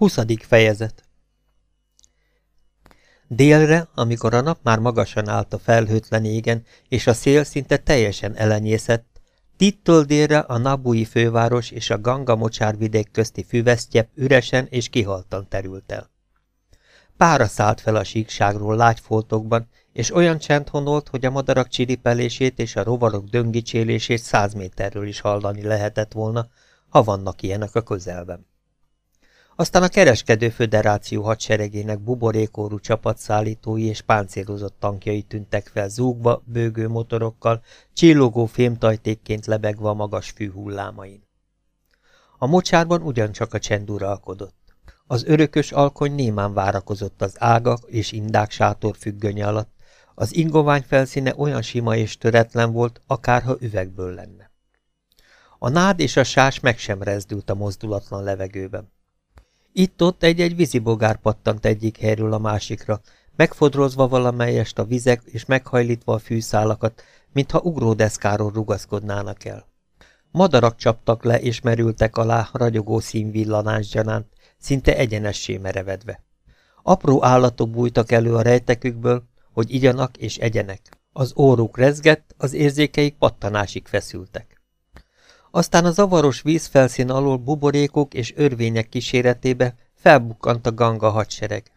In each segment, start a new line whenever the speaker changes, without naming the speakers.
20. fejezet Délre, amikor a nap már magasan állt a felhőtlen égen, és a szél szinte teljesen elenyészett, Tittől délre a Nabui főváros és a Ganga mocsárvidék közti füvesztyep üresen és kihaltan terült el. Pára szállt fel a síkságról lágyfoltokban, és olyan csend honolt, hogy a madarak csiripelését és a rovarok döngicsélését száz méterről is hallani lehetett volna, ha vannak ilyenek a közelben. Aztán a kereskedő föderáció hadseregének buborékórú csapatszállítói és páncélozott tankjai tűntek fel zúgva, bőgő motorokkal, csillogó fémtajtékként lebegve a magas fű hullámain. A mocsárban ugyancsak a csend uralkodott. Az örökös alkony némán várakozott az ágak és indák sátor függönye alatt, az ingovány felszíne olyan sima és töretlen volt, akárha üvegből lenne. A nád és a sás meg sem rezdült a mozdulatlan levegőben. Itt-ott egy-egy vízibogár pattant egyik helyről a másikra, megfodrozva valamelyest a vizek és meghajlítva a fűszálakat, mintha ugródeszkáról rugaszkodnának el. Madarak csaptak le és merültek alá ragyogó színvillanás gyanánt, szinte egyenessé merevedve. Apró állatok bújtak elő a rejtekükből, hogy igyanak és egyenek. Az óruk rezgett, az érzékeik pattanásig feszültek. Aztán a zavaros vízfelszín alól buborékok és örvények kíséretébe felbukkant a ganga hadsereg.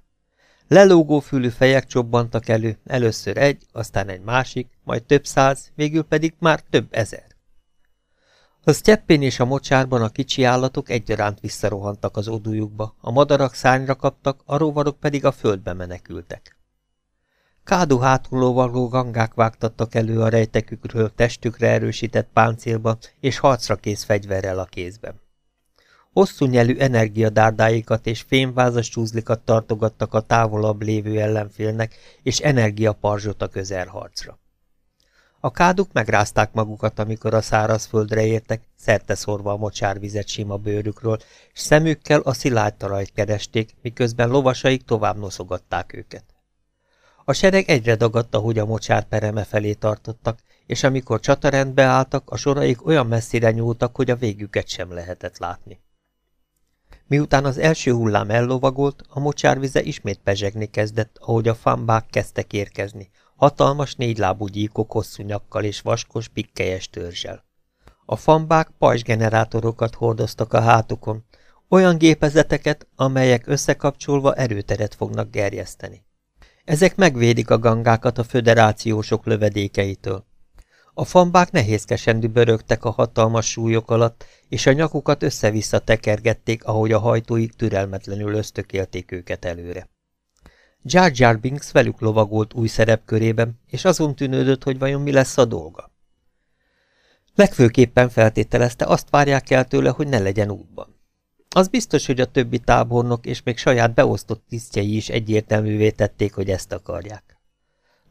Lelógó fülű fejek csobbantak elő, először egy, aztán egy másik, majd több száz, végül pedig már több ezer. A sztyeppén és a mocsárban a kicsi állatok egyaránt visszarohantak az odújukba, a madarak szárnyra kaptak, a rovarok pedig a földbe menekültek. Kádu hátulóvaló gangák vágtattak elő a rejtekükről testükre erősített páncélba és harcra kész fegyverrel a kézben. Hosszú nyelű energiadárdáikat és fémvázas csúzlikat tartogattak a távolabb lévő ellenfélnek, és energiaparzsot a közelharcra. A káduk megrázták magukat, amikor a szárazföldre értek, szerte szorva a mocsárvizet sima bőrükről, és szemükkel a szilárd talajt keresték, miközben lovasaik tovább noszogatták őket. A sereg egyre dagadta, hogy a mocsár pereme felé tartottak, és amikor csatarendbe álltak, a soraik olyan messzire nyúltak, hogy a végüket sem lehetett látni. Miután az első hullám ellovagolt, a mocsárvize ismét pezsegni kezdett, ahogy a fambák kezdtek érkezni, hatalmas négylábú gyíkok hosszú nyakkal és vaskos, pikkelyes törzsel. A fambák pajzsgenerátorokat hordoztak a hátukon, olyan gépezeteket, amelyek összekapcsolva erőteret fognak gerjeszteni. Ezek megvédik a gangákat a föderációsok lövedékeitől. A fambák nehézkesen dübörögtek a hatalmas súlyok alatt, és a nyakukat össze-vissza tekergették, ahogy a hajtóik türelmetlenül ösztökélték őket előre. Jar Jar Binks velük lovagolt új szerepkörében, és azon tűnődött, hogy vajon mi lesz a dolga. Legfőképpen feltételezte, azt várják el tőle, hogy ne legyen útban. Az biztos, hogy a többi tábornok és még saját beosztott tisztjei is egyértelművé tették, hogy ezt akarják.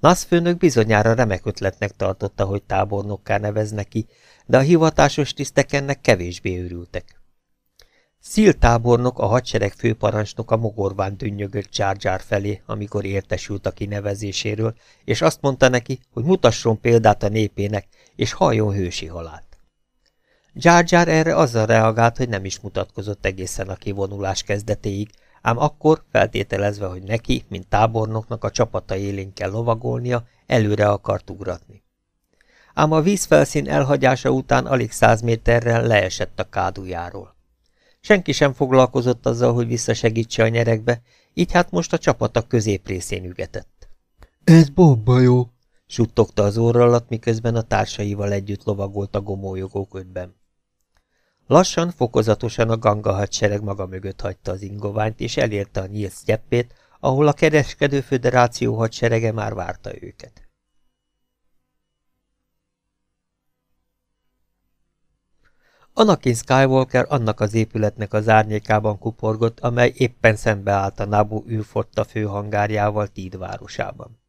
Nasz főnök bizonyára remek ötletnek tartotta, hogy tábornokká nevezne ki, de a hivatásos tisztek ennek kevésbé őrültek. Szil tábornok a hadsereg főparancsnoka mogorván dünnyögött Csárgyár felé, amikor értesült a kinevezéséről, és azt mondta neki, hogy mutasson példát a népének, és halljon hősi halált. Jar erre azzal reagált, hogy nem is mutatkozott egészen a kivonulás kezdetéig, ám akkor, feltételezve, hogy neki, mint tábornoknak a csapata élén kell lovagolnia, előre akart ugratni. Ám a vízfelszín elhagyása után alig száz méterrel leesett a kádujáról. Senki sem foglalkozott azzal, hogy visszasegítse a nyerekbe, így hát most a csapata középrészén ügetett.
– Ez bomba jó!
– suttogta az alatt, miközben a társaival együtt lovagolt a gomolyogó ködben. Lassan, fokozatosan a ganga hadsereg maga mögött hagyta az ingoványt, és elérte a nyílt sztyeppét, ahol a kereskedő föderáció hadserege már várta őket. Anakin Skywalker annak az épületnek az árnyékában kuporgott, amely éppen szembeállt a Nabu űrforta főhangárjával Tíd városában.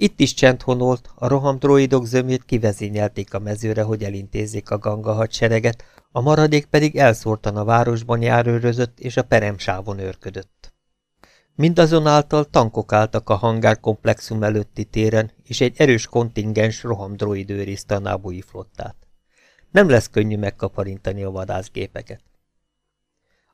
Itt is csend honolt, a rohamdroidok zömét kivezényelték a mezőre, hogy elintézzék a ganga hadsereget, a maradék pedig elszórtan a városban járőrözött és a peremsávon őrködött. Mindazonáltal tankok álltak a hangárkomplexum előtti téren, és egy erős kontingens rohamdroid őrizte a nábúi flottát. Nem lesz könnyű megkaparintani a vadászgépeket.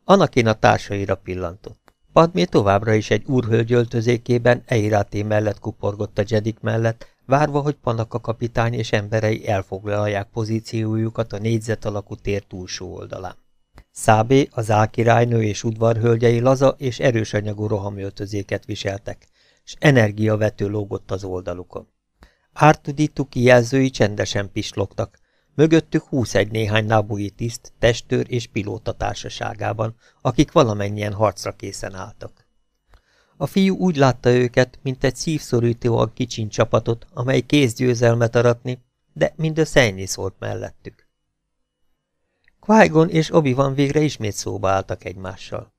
Anakin a társaira pillantott. Padmé továbbra is egy úrhölgy öltözékében Eiraté mellett kuporgott a Jedik mellett, várva, hogy Panaka kapitány és emberei elfoglalják pozíciójukat a négyzet alakú tér túlsó oldalán. Szábé, az álkirálynő és udvarhölgyei laza és erős anyagú rohamöltözéket viseltek, és energiavető lógott az oldalukon. Ártuditu kijelzői csendesen pislogtak, mögöttük húsz-egy néhány nábúi tiszt, testőr és pilóta társaságában, akik valamennyien harcra készen álltak. A fiú úgy látta őket, mint egy szívszorítóan kicsin csapatot, amely kész győzelmet aratni, de mindössze ennyi szólt mellettük. qui és obi van végre ismét szóba álltak egymással.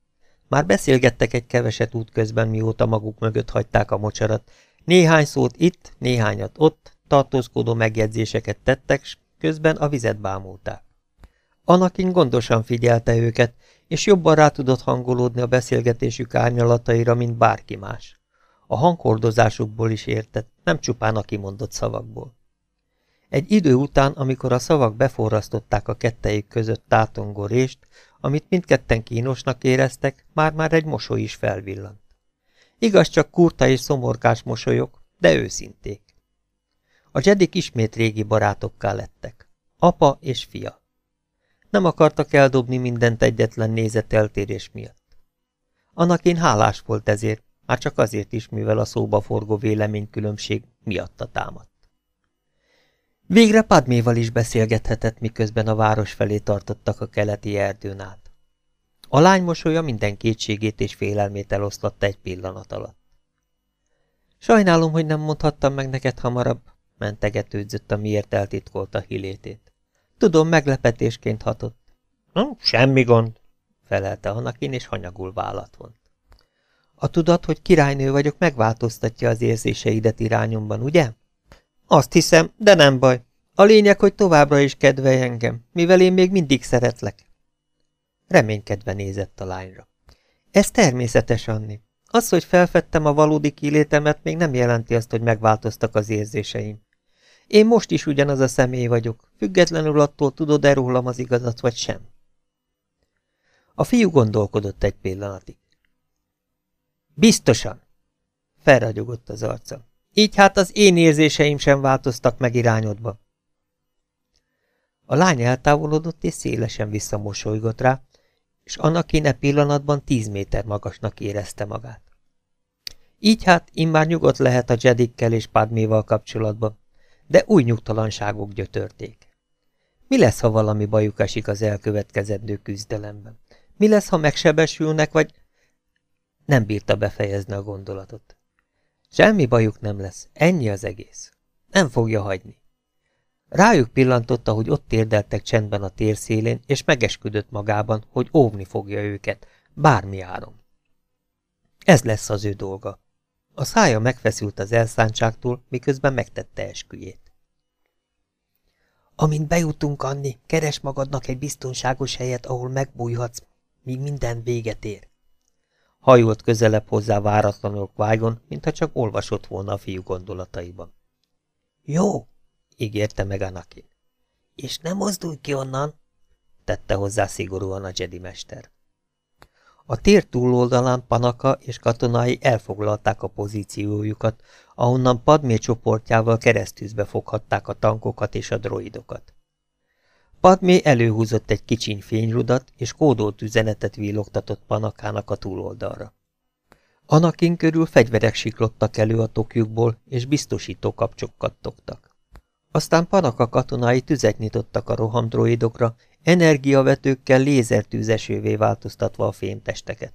Már beszélgettek egy keveset útközben, mióta maguk mögött hagyták a mocsarat, néhány szót itt, néhányat ott, tartózkodó megjegyzéseket tettek, s közben a vizet bámulták. Anakin gondosan figyelte őket, és jobban rá tudott hangolódni a beszélgetésük árnyalataira, mint bárki más. A hangkordozásukból is értett, nem csupán a kimondott szavakból. Egy idő után, amikor a szavak beforrasztották a kettejük között tátongó rést, amit mindketten kínosnak éreztek, már-már egy mosoly is felvillant. Igaz csak kurta és szomorkás mosolyok, de őszinték. A Jedik ismét régi barátokká lettek. Apa és fia. Nem akartak eldobni mindent egyetlen nézeteltérés miatt. Anakin hálás volt ezért, már csak azért is, mivel a szóba forgó véleménykülönbség miatta támadt. Végre Padméval is beszélgethetett, miközben a város felé tartottak a keleti erdőn át. A lány mosolya minden kétségét és félelmét eloszlatta egy pillanat alatt. Sajnálom, hogy nem mondhattam meg neked hamarabb, mentegetődzött a miért eltitkolta hilétét. Tudom, meglepetésként hatott. Hm, semmi gond, felelte Anakin, és hanyagul vállat vont. A tudat, hogy királynő vagyok, megváltoztatja az érzéseidet irányomban, ugye? Azt hiszem, de nem baj. A lényeg, hogy továbbra is kedvelj engem, mivel én még mindig szeretlek. Reménykedve nézett a lányra. Ez természetes, Anni. Az, hogy felfedtem a valódi kilétemet, még nem jelenti azt, hogy megváltoztak az érzéseim. Én most is ugyanaz a személy vagyok, függetlenül attól tudod-e rólam az igazat, vagy sem. A fiú gondolkodott egy pillanatig. Biztosan, felragyogott az arca. Így hát az én érzéseim sem változtak meg irányodba. A lány eltávolodott és szélesen visszamosolygott rá, és annak kéne pillanatban tíz méter magasnak érezte magát. Így hát immár nyugodt lehet a Jedikkel és Padméval kapcsolatban, de új nyugtalanságok gyötörték. Mi lesz, ha valami bajuk esik az elkövetkezendő küzdelemben? Mi lesz, ha megsebesülnek, vagy... Nem bírta befejezni a gondolatot. Semmi bajuk nem lesz, ennyi az egész. Nem fogja hagyni. Rájuk pillantotta, hogy ott térdeltek csendben a térszélén, és megesküdött magában, hogy óvni fogja őket, bármi áron. Ez lesz az ő dolga. A szája megfeszült az elszántságtól, miközben megtette esküjét. Amint bejutunk, Anni, keres magadnak egy biztonságos helyet, ahol megbújhatsz, míg minden véget ér. Hajolt közelebb hozzá váratlanul Vágon, mintha csak olvasott volna a fiú gondolataiban. Jó, ígérte meg Anakin. És nem mozdulj ki onnan, tette hozzá szigorúan a Jedi mester. A tér túloldalán Panaka és katonái elfoglalták a pozíciójukat, ahonnan Padmé csoportjával keresztűzbe foghatták a tankokat és a droidokat. Padmé előhúzott egy kicsiny fényrudat, és kódolt üzenetet villogtatott Panakának a túloldalra. Anakin körül fegyverek siklottak elő a tokjukból, és biztosító kapcsok kattogtak. Aztán Panaka katonái tüzet nyitottak a rohamdroidokra, energiavetőkkel lézertűzesővé változtatva a fémtesteket.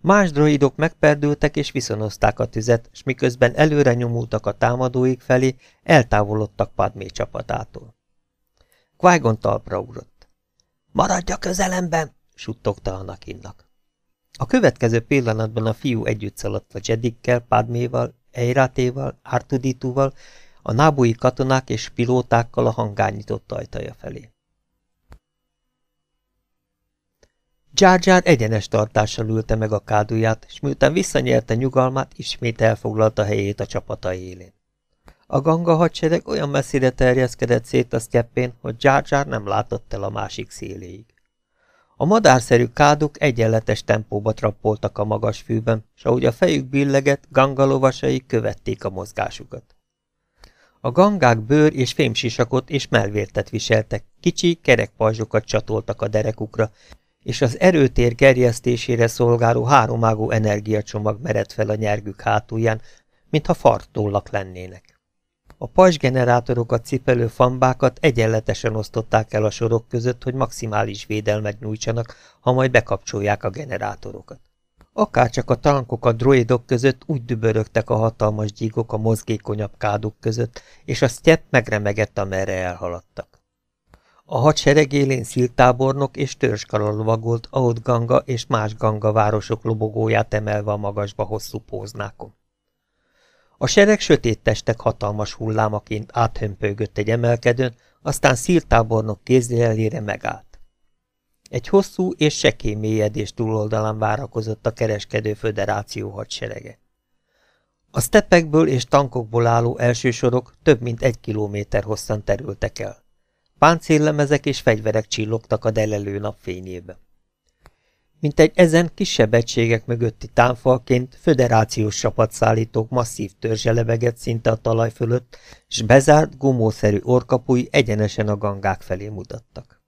Más droidok megperdültek és viszonozták a tüzet, s miközben előre nyomultak a támadóik felé, eltávolodtak Padmé csapatától. qui talpra ugrott. Maradj a közelemben! suttogta Anakinnak. A következő pillanatban a fiú együtt szaladt a Jedikkel, Padméval, Eiratéval, Artuditúval, a nábúi katonák és pilótákkal a hangányított ajtaja felé. Jar egyenes tartással ülte meg a káduját, és miután visszanyerte nyugalmát, ismét elfoglalta helyét a csapata élén. A ganga hadsereg olyan messzire terjeszkedett szét a sztyeppén, hogy Jar nem látott el a másik széléig. A madárszerű káduk egyenletes tempóba trappoltak a magas fűben, s ahogy a fejük billegett, gangalovasai követték a mozgásukat. A gangák bőr és fémsisakot és melvértet viseltek, kicsi kerekpajzsokat csatoltak a derekukra, és az erőtér gerjesztésére szolgáló háromágú energiacsomag mered fel a nyergük hátulján, mintha fartollak lennének. A pajzsgenerátorokat cipelő fambákat egyenletesen osztották el a sorok között, hogy maximális védelmet nyújtsanak, ha majd bekapcsolják a generátorokat. Akárcsak a tankok a droidok között úgy dübörögtek a hatalmas gyíkok a mozgékonyabb káduk között, és a sztyepp megremegett, amerre elhaladtak. A hadsereg élén sziltábornok és törzskara lovagolt, ahogy Ganga és más Ganga városok lobogóját emelve a magasba hosszú póznákon. A sereg sötét testek hatalmas hullámaként áthömpölygött egy emelkedőn, aztán sziltábornok kézlélére megállt. Egy hosszú és sekély mélyedés túloldalán várakozott a kereskedő föderáció hadserege. A stepekből és tankokból álló első sorok több mint egy kilométer hosszan terültek el. Páncéllemezek és fegyverek csillogtak a delelő napfényébe. Mint egy ezen kisebb egységek mögötti támfalként föderációs csapatszállítók masszív törzse lebegett szinte a talaj fölött, s bezárt, gumószerű orkapui egyenesen a gangák felé mutattak.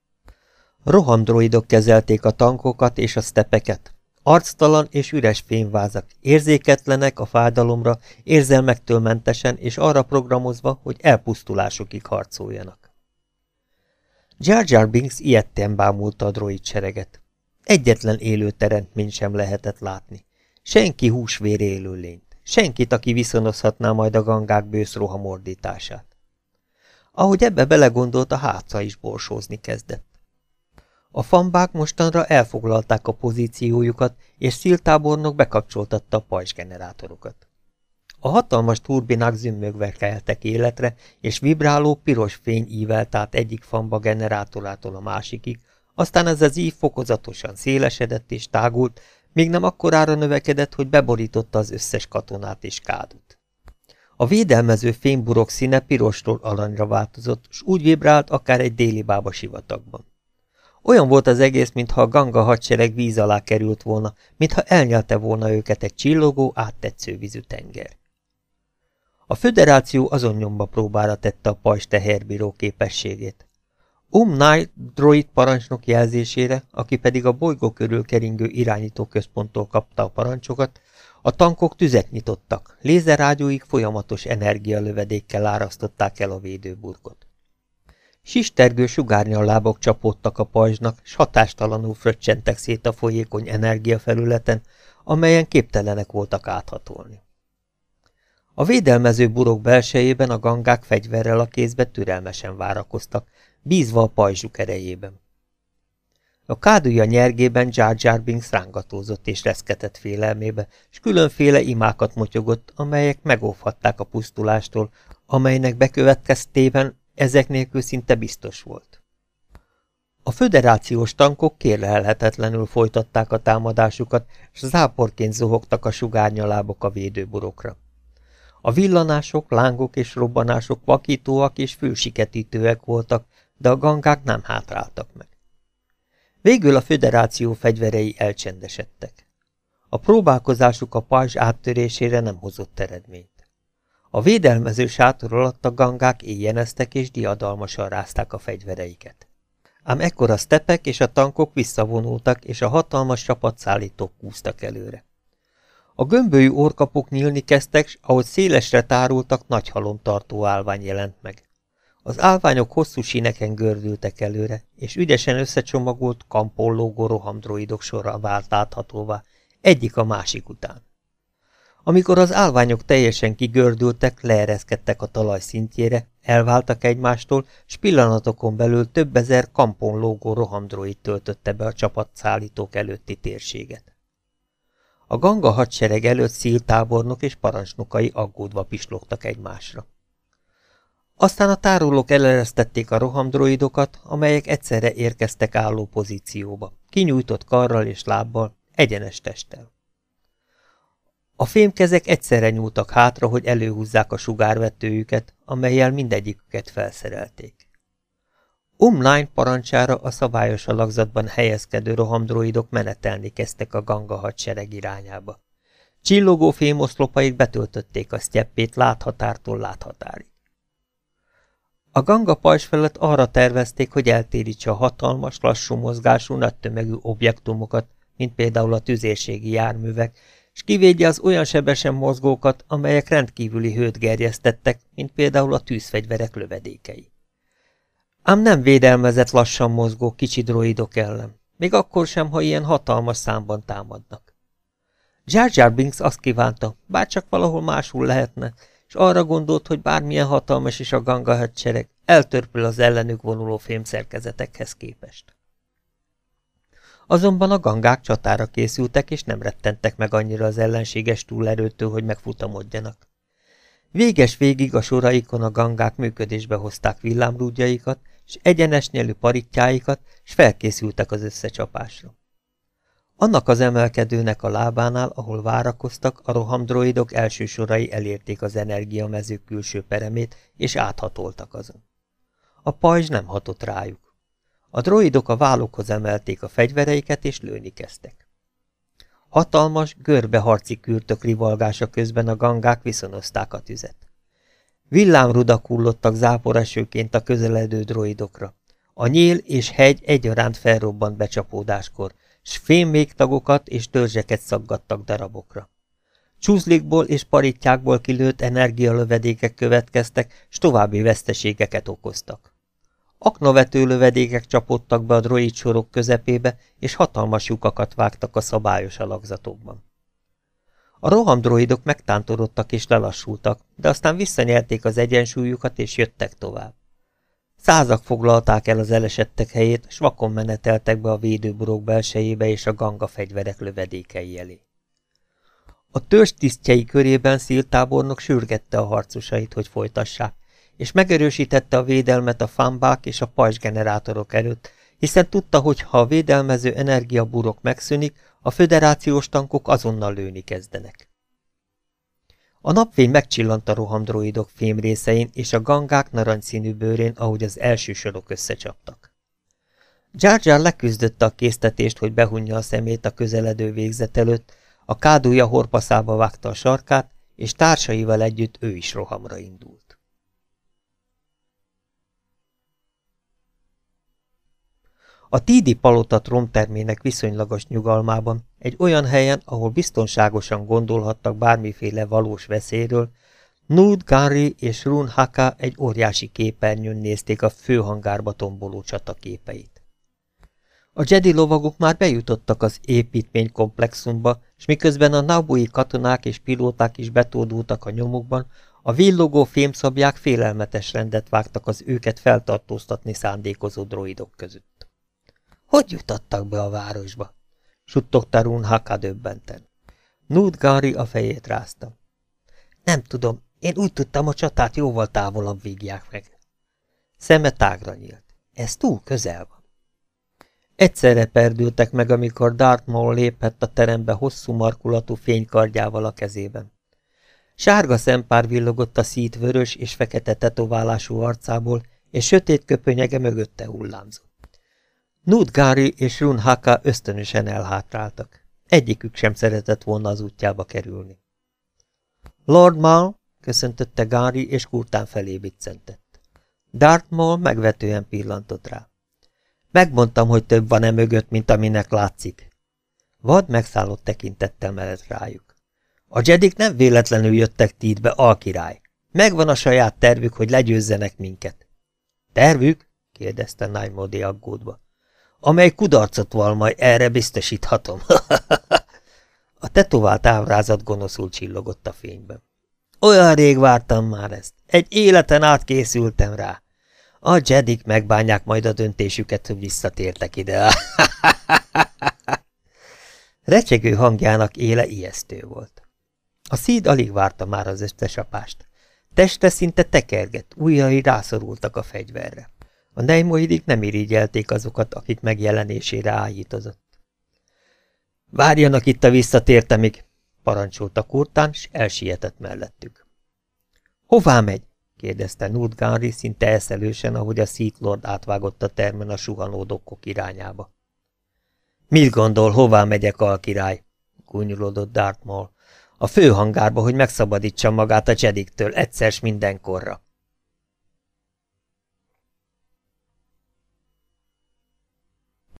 Rohamdroidok kezelték a tankokat és a stepeket. Arctalan és üres fényvázak, érzéketlenek a fájdalomra, érzelmektől mentesen és arra programozva, hogy elpusztulásokig harcoljanak. Jar Jar Binks ilyetten bámulta a droid sereget. Egyetlen élő teremtmény sem lehetett látni. Senki húsvér élőlényt. Senkit, aki viszonozhatná majd a gangák bősz rohamordítását. Ahogy ebbe belegondolt, a háca is borsózni kezdett. A fambák mostanra elfoglalták a pozíciójukat, és sziltábornok bekapcsoltatta a pajzsgenerátorokat. A hatalmas turbinák zümmögve keltek életre, és vibráló piros fény ívelt át egyik famba generátorától a másikig, aztán ez az ív fokozatosan szélesedett és tágult, még nem akkorára növekedett, hogy beborította az összes katonát és kádut. A védelmező fényburok színe pirostól aranyra változott, és úgy vibrált akár egy déli bába sivatagban. Olyan volt az egész, mintha a ganga hadsereg víz alá került volna, mintha elnyelte volna őket egy csillogó, áttetsző vízű tenger. A föderáció azon nyomba próbára tette a pajzs teherbíró képességét. Um Night droid parancsnok jelzésére, aki pedig a bolygó körül keringő irányítóközponttól kapta a parancsokat, a tankok tüzet nyitottak, lézerágyúik folyamatos energialövedékkel árasztották el a védőburkot. Sistergő sugárnyalábok csapódtak a pajzsnak, s hatástalanul fröccsentek szét a folyékony energiafelületen, amelyen képtelenek voltak áthatolni. A védelmező burok belsejében a gangák fegyverrel a kézbe türelmesen várakoztak, bízva a pajzsuk erejében. A kádúja nyergében Jar Jar Binks rángatózott és reszketett félelmébe, s különféle imákat motyogott, amelyek megóvhatták a pusztulástól, amelynek bekövetkeztében ezek nélkül szinte biztos volt. A föderációs tankok kérlelhetetlenül folytatták a támadásukat, s záporként zuhogtak a sugárnyalábok a védőburokra. A villanások, lángok és robbanások vakítóak és fülsiketítőek voltak, de a gangák nem hátráltak meg. Végül a föderáció fegyverei elcsendesedtek. A próbálkozásuk a pajzs áttörésére nem hozott eredményt. A védelmező sátor alatt a gangák éjjeneztek és diadalmasan rázták a fegyvereiket. Ám ekkor a stepek és a tankok visszavonultak, és a hatalmas csapatszállítók kúztak előre. A gömbölyű orkapok nyílni kezdtek, s ahogy szélesre tárultak, nagy halomtartó állvány jelent meg. Az állványok hosszú síneken gördültek előre, és ügyesen összecsomagolt, kampollógó rohamdroidok sorra vált láthatóvá, egyik a másik után. Amikor az állványok teljesen kigördültek, leereszkedtek a talaj szintjére, elváltak egymástól, s pillanatokon belül több ezer kampon lógó rohamdroid töltötte be a csapatszállítók előtti térséget. A ganga hadsereg előtt szíltábornok és parancsnokai aggódva pislogtak egymásra. Aztán a tárolók eleresztették a rohamdroidokat, amelyek egyszerre érkeztek álló pozícióba, kinyújtott karral és lábbal, egyenes testtel. A fémkezek egyszerre nyúltak hátra, hogy előhúzzák a sugárvetőjüket, amelyel mindegyiküket felszerelték. Umline parancsára a szabályos alakzatban helyezkedő rohamdroidok menetelni kezdtek a ganga hadsereg irányába. Csillogó fémoszlopaik betöltötték a sztyeppét láthatártól láthatárig. A ganga pajzs felett arra tervezték, hogy eltérítse a hatalmas, lassú mozgású, nagy tömegű objektumokat, mint például a tüzérségi járművek, és kivédje az olyan sebesen mozgókat, amelyek rendkívüli hőt gerjesztettek, mint például a tűzfegyverek lövedékei. Ám nem védelmezett lassan mozgó kicsi droidok ellen, még akkor sem, ha ilyen hatalmas számban támadnak. Jar Jar Binks azt kívánta, bár csak valahol máshol lehetne, és arra gondolt, hogy bármilyen hatalmas is a ganga hadsereg, eltörpül az ellenük vonuló fémszerkezetekhez képest. Azonban a gangák csatára készültek, és nem rettentek meg annyira az ellenséges túlerőtől, hogy megfutamodjanak. Véges végig a soraikon a gangák működésbe hozták villámrúdjaikat, és egyenes nyelű paritjáikat, és felkészültek az összecsapásra. Annak az emelkedőnek a lábánál, ahol várakoztak, a rohamdroidok első sorai elérték az energiamezők külső peremét, és áthatoltak azon. A pajzs nem hatott rájuk. A droidok a vállukhoz emelték a fegyvereiket, és lőni kezdtek. Hatalmas, görbe harci kürtök rivalgása közben a gangák viszonozták a tüzet. Villámrudak hullottak záporesőként a közeledő droidokra. A nyíl és hegy egyaránt felrobbant becsapódáskor, s fémvégtagokat és törzseket szaggattak darabokra. Csúzlikból és parittyákból kilőtt energialövedékek következtek, s további veszteségeket okoztak. Aknavető lövedékek csapódtak be a droid sorok közepébe, és hatalmas lyukakat vágtak a szabályos alakzatokban. A rohamdroidok megtántorodtak és lelassultak, de aztán visszanyerték az egyensúlyukat és jöttek tovább. Százak foglalták el az elesettek helyét, s vakon meneteltek be a védőburok belsejébe és a ganga fegyverek lövedékei elé. A törzs tisztjei körében szíltábornok sürgette a harcosait, hogy folytassák, és megerősítette a védelmet a fámbák és a pajzsgenerátorok előtt, hiszen tudta, hogy ha a védelmező energiaburok megszűnik, a föderációs tankok azonnal lőni kezdenek. A napfény megcsillant a rohamdroidok fémrészein és a gangák narancsszínű bőrén, ahogy az első sorok összecsaptak. Jar Jar leküzdötte a késztetést, hogy behunja a szemét a közeledő végzet előtt, a kádúja horpaszába vágta a sarkát, és társaival együtt ő is rohamra indult. A Tídi palota tromtermének viszonylagos nyugalmában, egy olyan helyen, ahol biztonságosan gondolhattak bármiféle valós veszélyről, Nud, Gary és Run Haka egy óriási képernyőn nézték a főhangárba tomboló csataképeit. A Jedi lovagok már bejutottak az építmény komplexumba, és miközben a nabui katonák és pilóták is betódultak a nyomukban, a villogó fémszabják félelmetes rendet vágtak az őket feltartóztatni szándékozó droidok között. Hogy jutottak be a városba? suttogta Rún Haka döbbenten. Nud Gari a fejét rázta. Nem tudom, én úgy tudtam, a csatát jóval távolabb vígják meg. Szeme tágra nyílt. Ez túl közel van. Egyszerre perdültek meg, amikor Darth Maul lépett a terembe hosszú markulatú fénykardjával a kezében. Sárga szempár villogott a szít vörös és fekete tetoválású arcából, és sötét köpönyege mögötte hullámzott. Nudgári és Run Haka ösztönösen elhátráltak. Egyikük sem szeretett volna az útjába kerülni. Lord Maul, köszöntötte Gári, és kurtán felé biccentett. Darth Maul megvetően pillantott rá. Megmondtam, hogy több van-e mögött, mint aminek látszik. Vad megszállott tekintettel mellett rájuk. A jedik nem véletlenül jöttek títbe, alkirály. Megvan a saját tervük, hogy legyőzzenek minket. Tervük? kérdezte Naimodi aggódva amely kudarcot val majd, erre biztosíthatom. a tetovált ábrázat gonoszul csillogott a fényben. Olyan rég vártam már ezt. Egy életen át készültem rá. A jedik megbánják majd a döntésüket, hogy visszatértek ide. Recsegő hangjának éle ijesztő volt. A szíd alig várta már az összesapást. Teste szinte tekergett, ujjai rászorultak a fegyverre. A neimoidik nem irigyelték azokat, akik megjelenésére áhítozott. Várjanak itt a visszatértemig, parancsolta Kurtán, s elsietett mellettük. Hová megy? kérdezte Nurt Gunry szinte eszelősen, ahogy a Seat Lord átvágott a termen a suhanó dokkok irányába. Mit gondol, hová megyek, alkirály? gúnyolódott Dartmoor. A főhangárba, hogy megszabadítsa magát a csediktől egyszer mindenkorra.